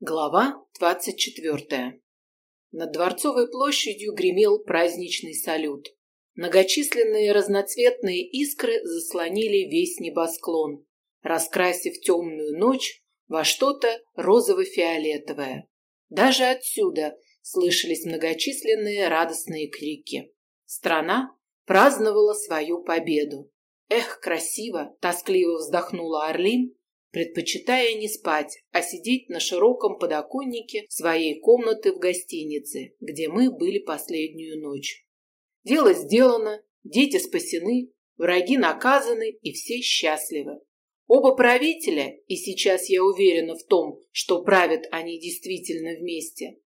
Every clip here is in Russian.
Глава двадцать четвертая. Над Дворцовой площадью гремел праздничный салют. Многочисленные разноцветные искры заслонили весь небосклон, раскрасив темную ночь во что-то розово-фиолетовое. Даже отсюда слышались многочисленные радостные крики. Страна праздновала свою победу. Эх, красиво, тоскливо вздохнула Орлин, предпочитая не спать, а сидеть на широком подоконнике своей комнаты в гостинице, где мы были последнюю ночь. Дело сделано, дети спасены, враги наказаны и все счастливы. Оба правителя, и сейчас я уверена в том, что правят они действительно вместе,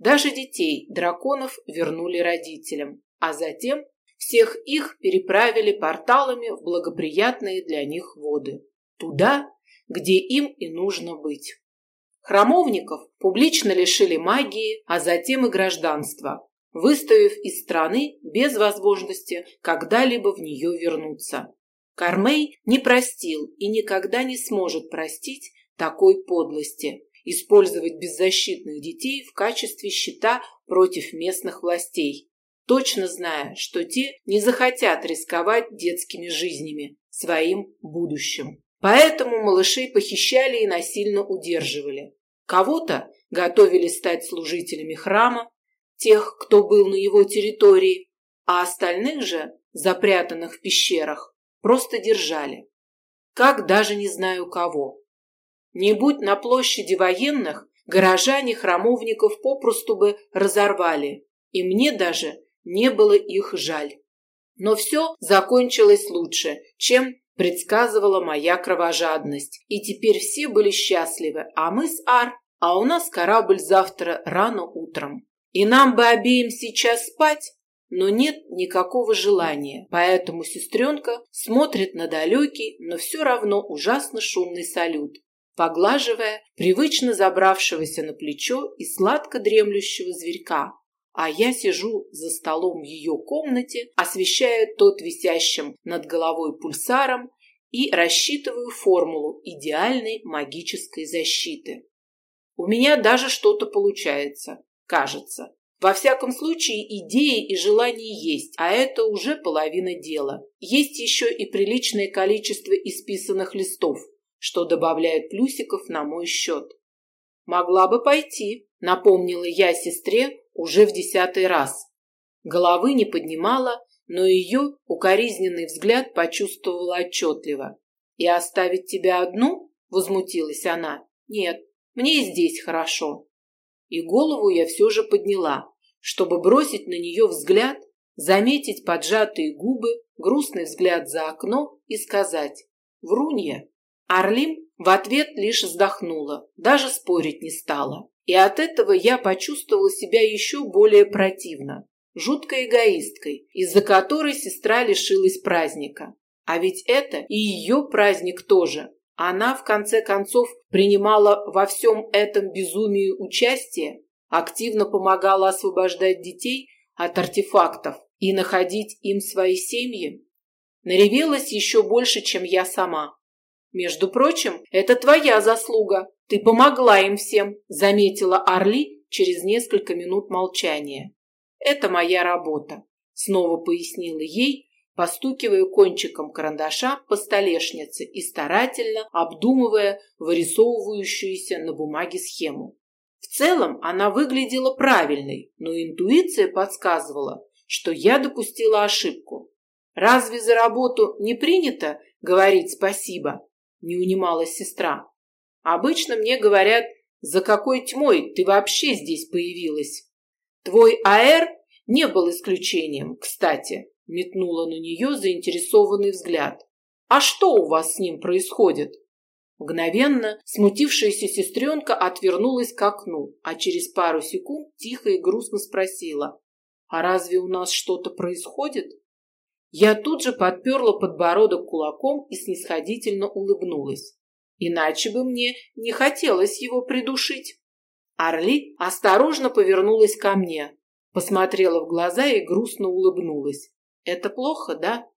даже детей, драконов, вернули родителям, а затем всех их переправили порталами в благоприятные для них воды. Туда, где им и нужно быть. Храмовников публично лишили магии, а затем и гражданства, выставив из страны без возможности когда-либо в нее вернуться. Кармей не простил и никогда не сможет простить такой подлости – использовать беззащитных детей в качестве щита против местных властей, точно зная, что те не захотят рисковать детскими жизнями, своим будущим. Поэтому малышей похищали и насильно удерживали. Кого-то готовили стать служителями храма, тех, кто был на его территории, а остальных же, запрятанных в пещерах, просто держали. Как даже не знаю кого. Не будь на площади военных, горожане храмовников попросту бы разорвали, и мне даже не было их жаль. Но все закончилось лучше, чем предсказывала моя кровожадность. И теперь все были счастливы, а мы с Ар, а у нас корабль завтра рано утром. И нам бы обеим сейчас спать, но нет никакого желания. Поэтому сестренка смотрит на далекий, но все равно ужасно шумный салют, поглаживая привычно забравшегося на плечо и сладко дремлющего зверька, а я сижу за столом в ее комнате, освещая тот висящим над головой пульсаром и рассчитываю формулу идеальной магической защиты. У меня даже что-то получается, кажется. Во всяком случае, идеи и желания есть, а это уже половина дела. Есть еще и приличное количество исписанных листов, что добавляет плюсиков на мой счет. Могла бы пойти, напомнила я сестре уже в десятый раз. Головы не поднимала, но ее укоризненный взгляд почувствовала отчетливо. «И оставить тебя одну?» – возмутилась она. «Нет, мне и здесь хорошо». И голову я все же подняла, чтобы бросить на нее взгляд, заметить поджатые губы, грустный взгляд за окно и сказать «Врунья». Арлим в ответ лишь вздохнула, даже спорить не стала. И от этого я почувствовала себя еще более противно, жуткой эгоисткой, из-за которой сестра лишилась праздника. А ведь это и ее праздник тоже. Она, в конце концов, принимала во всем этом безумии участие, активно помогала освобождать детей от артефактов и находить им свои семьи. Наревелась еще больше, чем я сама. Между прочим, это твоя заслуга. Ты помогла им всем, заметила Арли через несколько минут молчания. Это моя работа, снова пояснила ей, постукивая кончиком карандаша по столешнице и старательно обдумывая вырисовывающуюся на бумаге схему. В целом она выглядела правильной, но интуиция подсказывала, что я допустила ошибку. Разве за работу не принято говорить спасибо? Не унималась сестра. Обычно мне говорят, за какой тьмой ты вообще здесь появилась? Твой АР не был исключением, кстати, метнула на нее заинтересованный взгляд. А что у вас с ним происходит? Мгновенно смутившаяся сестренка отвернулась к окну, а через пару секунд тихо и грустно спросила, «А разве у нас что-то происходит?» Я тут же подперла подбородок кулаком и снисходительно улыбнулась. Иначе бы мне не хотелось его придушить. Орли осторожно повернулась ко мне, посмотрела в глаза и грустно улыбнулась. Это плохо, да?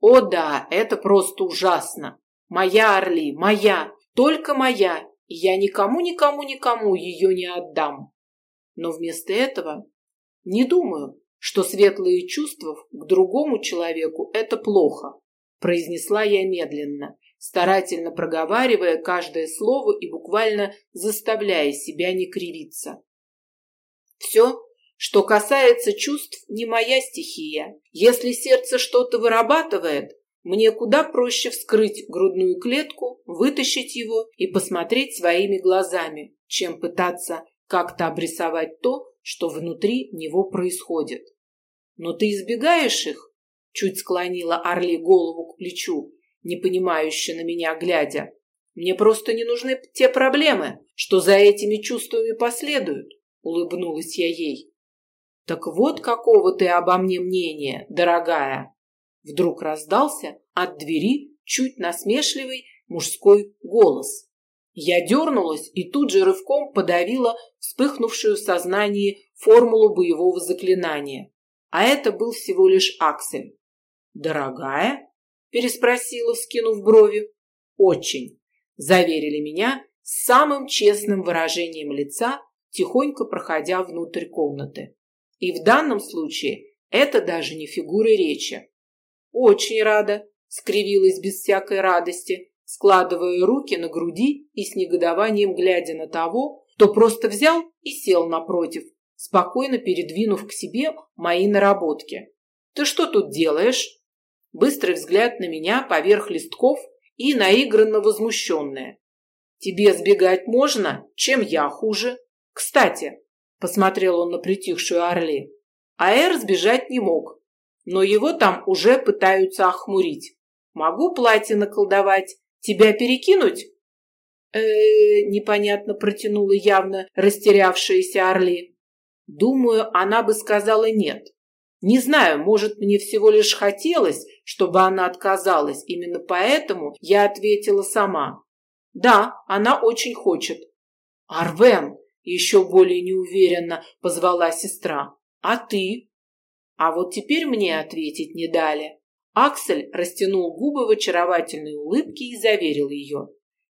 О да, это просто ужасно. Моя Орли, моя, только моя. и я никому-никому-никому ее не отдам. Но вместо этого не думаю, что светлые чувства к другому человеку – это плохо, произнесла я медленно, старательно проговаривая каждое слово и буквально заставляя себя не кривиться. Все, что касается чувств, не моя стихия. Если сердце что-то вырабатывает, мне куда проще вскрыть грудную клетку, вытащить его и посмотреть своими глазами, чем пытаться как-то обрисовать то, что внутри него происходит. Но ты избегаешь их? Чуть склонила Орли голову к плечу, непонимающе на меня глядя. Мне просто не нужны те проблемы, что за этими чувствами последуют, улыбнулась я ей. Так вот какого ты обо мне мнения, дорогая. Вдруг раздался от двери чуть насмешливый мужской голос. Я дернулась и тут же рывком подавила вспыхнувшую в сознании формулу боевого заклинания. А это был всего лишь Аксель. «Дорогая?» – переспросила, вскинув брови. «Очень», – заверили меня с самым честным выражением лица, тихонько проходя внутрь комнаты. И в данном случае это даже не фигура речи. «Очень рада», – скривилась без всякой радости, складывая руки на груди и с негодованием глядя на того, кто просто взял и сел напротив, спокойно передвинув к себе мои наработки. «Ты что тут делаешь?» Быстрый взгляд на меня поверх листков и наигранно возмущенная. «Тебе сбегать можно? Чем я хуже?» «Кстати», — посмотрел он на притихшую Орли, «Аэр сбежать не мог, но его там уже пытаются охмурить. Могу платье наколдовать, тебя перекинуть?» э, непонятно протянула явно растерявшаяся Орли. Думаю, она бы сказала нет. Не знаю, может, мне всего лишь хотелось, чтобы она отказалась. Именно поэтому я ответила сама. Да, она очень хочет. Арвен, еще более неуверенно позвала сестра. А ты? А вот теперь мне ответить не дали. Аксель растянул губы в очаровательной улыбке и заверил ее.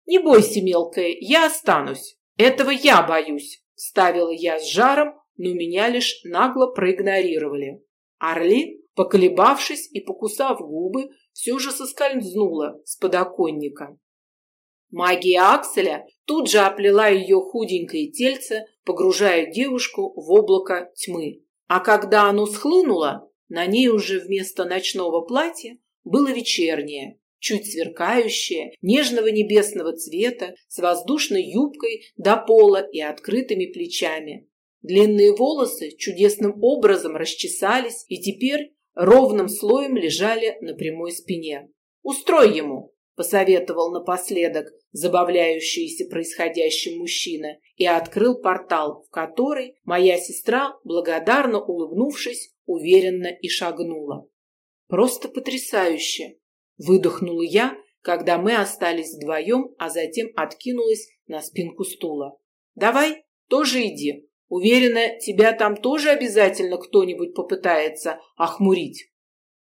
«Не бойся, мелкая, я останусь. Этого я боюсь», – ставила я с жаром, но меня лишь нагло проигнорировали. Орли, поколебавшись и покусав губы, все же соскользнула с подоконника. Магия Акселя тут же оплела ее худенькое тельце, погружая девушку в облако тьмы. А когда оно схлынуло, на ней уже вместо ночного платья было вечернее, чуть сверкающее, нежного небесного цвета, с воздушной юбкой до пола и открытыми плечами. Длинные волосы чудесным образом расчесались и теперь ровным слоем лежали на прямой спине. «Устрой ему!» – посоветовал напоследок забавляющийся происходящим мужчина и открыл портал, в который моя сестра, благодарно улыбнувшись, уверенно и шагнула. «Просто потрясающе!» – выдохнула я, когда мы остались вдвоем, а затем откинулась на спинку стула. «Давай, тоже иди!» Уверена, тебя там тоже обязательно кто-нибудь попытается охмурить.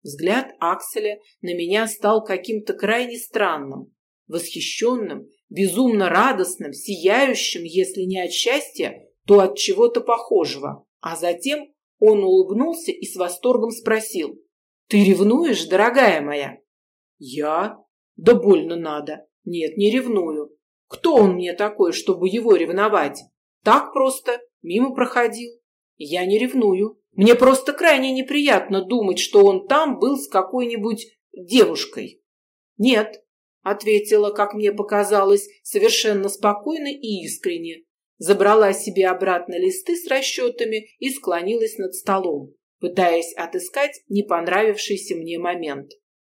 Взгляд Акселя на меня стал каким-то крайне странным, восхищенным, безумно радостным, сияющим, если не от счастья, то от чего-то похожего. А затем он улыбнулся и с восторгом спросил. «Ты ревнуешь, дорогая моя?» «Я? Да больно надо. Нет, не ревную. Кто он мне такой, чтобы его ревновать? Так просто Мимо проходил. Я не ревную. Мне просто крайне неприятно думать, что он там был с какой-нибудь девушкой. Нет, ответила, как мне показалось, совершенно спокойно и искренне. Забрала себе обратно листы с расчетами и склонилась над столом, пытаясь отыскать не понравившийся мне момент.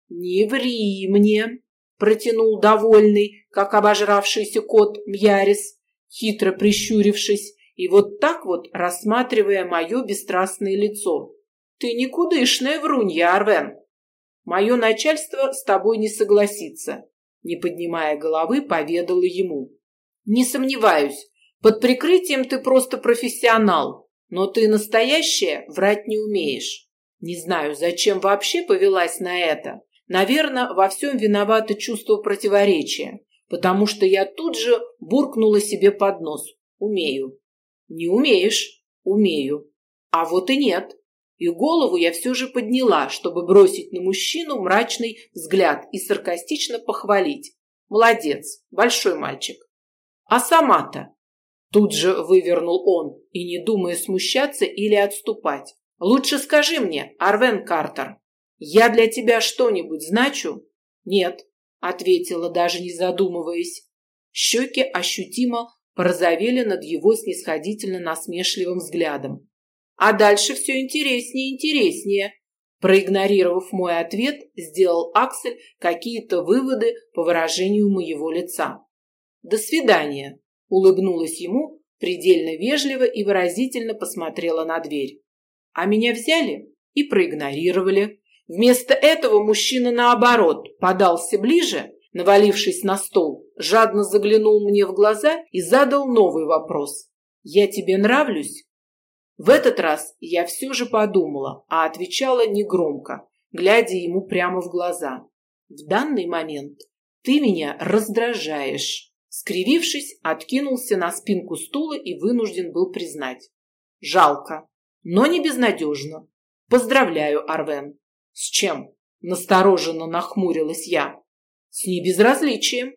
«Не ври мне!» – протянул довольный, как обожравшийся кот Мьярис, хитро прищурившись и вот так вот рассматривая мое бесстрастное лицо. «Ты никудышная врунья, Арвен!» «Мое начальство с тобой не согласится», не поднимая головы, поведала ему. «Не сомневаюсь, под прикрытием ты просто профессионал, но ты настоящая, врать не умеешь. Не знаю, зачем вообще повелась на это. Наверное, во всем виновато чувство противоречия. потому что я тут же буркнула себе под нос. Умею. Не умеешь? Умею. А вот и нет. И голову я все же подняла, чтобы бросить на мужчину мрачный взгляд и саркастично похвалить. Молодец, большой мальчик. А сама-то? Тут же вывернул он, и не думая смущаться или отступать. Лучше скажи мне, Арвен Картер, я для тебя что-нибудь значу? Нет, ответила, даже не задумываясь. Щеки ощутимо порозовели над его снисходительно насмешливым взглядом. А дальше все интереснее и интереснее. Проигнорировав мой ответ, сделал Аксель какие-то выводы по выражению моего лица. «До свидания», – улыбнулась ему, предельно вежливо и выразительно посмотрела на дверь. А меня взяли и проигнорировали. Вместо этого мужчина, наоборот, подался ближе, навалившись на стол, жадно заглянул мне в глаза и задал новый вопрос. «Я тебе нравлюсь?» В этот раз я все же подумала, а отвечала негромко, глядя ему прямо в глаза. В данный момент ты меня раздражаешь. Скривившись, откинулся на спинку стула и вынужден был признать. Жалко, но не безнадежно. Поздравляю, Арвен. С чем? Настороженно нахмурилась я. С небезразличием.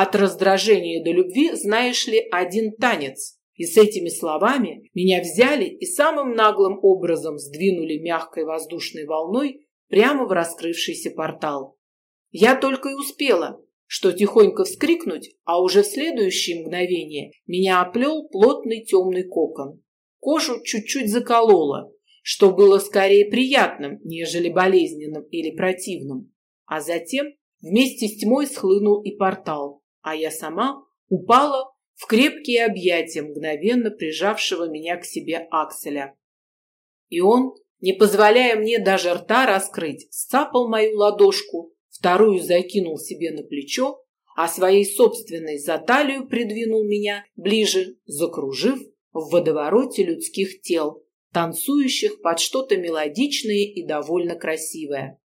От раздражения до любви, знаешь ли, один танец. И с этими словами меня взяли и самым наглым образом сдвинули мягкой воздушной волной прямо в раскрывшийся портал. Я только и успела, что тихонько вскрикнуть, а уже в следующее мгновение меня оплел плотный темный кокон. Кожу чуть-чуть закололо, что было скорее приятным, нежели болезненным или противным. А затем вместе с тьмой схлынул и портал, а я сама упала в крепкие объятия мгновенно прижавшего меня к себе Акселя. И он, не позволяя мне даже рта раскрыть, сцапал мою ладошку, вторую закинул себе на плечо, а своей собственной за талию придвинул меня ближе, закружив в водовороте людских тел, танцующих под что-то мелодичное и довольно красивое.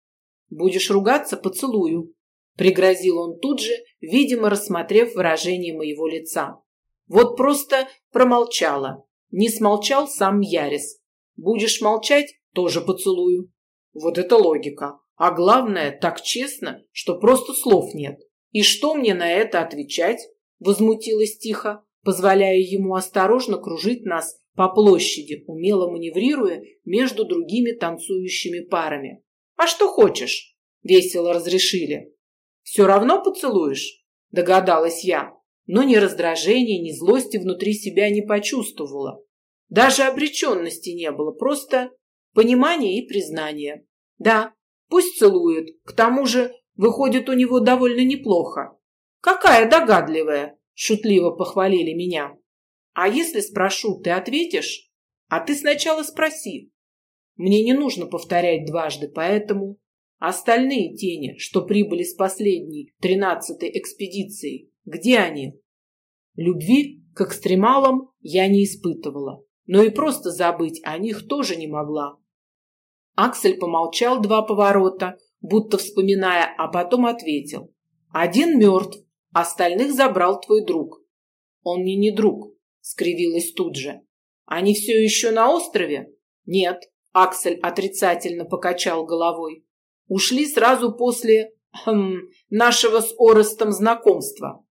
«Будешь ругаться – поцелую», – пригрозил он тут же, видимо, рассмотрев выражение моего лица. Вот просто промолчала. Не смолчал сам Ярис. Будешь молчать – тоже поцелую. Вот это логика. А главное, так честно, что просто слов нет. И что мне на это отвечать? Возмутилась тихо, позволяя ему осторожно кружить нас по площади, умело маневрируя между другими танцующими парами. А что хочешь? Весело разрешили. Все равно поцелуешь? Догадалась я но ни раздражения, ни злости внутри себя не почувствовала. Даже обреченности не было, просто понимание и признание. Да, пусть целует, к тому же выходит у него довольно неплохо. Какая догадливая, шутливо похвалили меня. А если спрошу, ты ответишь? А ты сначала спроси. Мне не нужно повторять дважды, поэтому остальные тени, что прибыли с последней, тринадцатой экспедицией, где они? Любви к экстремалам я не испытывала, но и просто забыть о них тоже не могла. Аксель помолчал два поворота, будто вспоминая, а потом ответил. «Один мертв, остальных забрал твой друг». «Он мне не друг», — скривилась тут же. «Они все еще на острове?» «Нет», — Аксель отрицательно покачал головой. «Ушли сразу после хм, нашего с Орестом знакомства.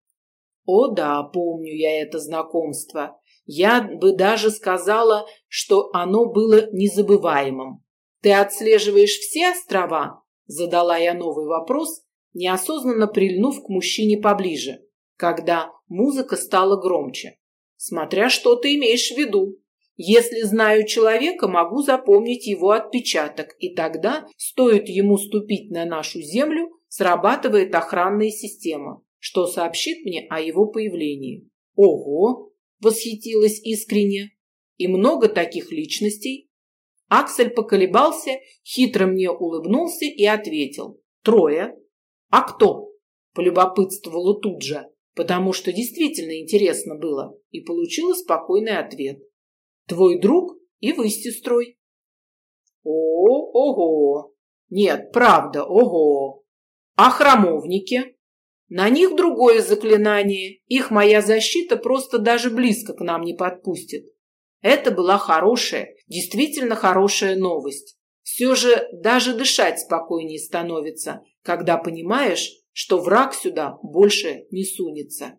О да, помню я это знакомство. Я бы даже сказала, что оно было незабываемым. Ты отслеживаешь все острова? Задала я новый вопрос, неосознанно прильнув к мужчине поближе, когда музыка стала громче. Смотря что ты имеешь в виду. Если знаю человека, могу запомнить его отпечаток, и тогда, стоит ему ступить на нашу землю, срабатывает охранная система что сообщит мне о его появлении. Ого! Восхитилась искренне. И много таких личностей? Аксель поколебался, хитро мне улыбнулся и ответил. Трое. А кто? Полюбопытствовала тут же, потому что действительно интересно было, и получила спокойный ответ. Твой друг и вы с сестрой. О, ого! Нет, правда, ого! А храмовники? На них другое заклинание. Их моя защита просто даже близко к нам не подпустит. Это была хорошая, действительно хорошая новость. Все же даже дышать спокойнее становится, когда понимаешь, что враг сюда больше не сунется.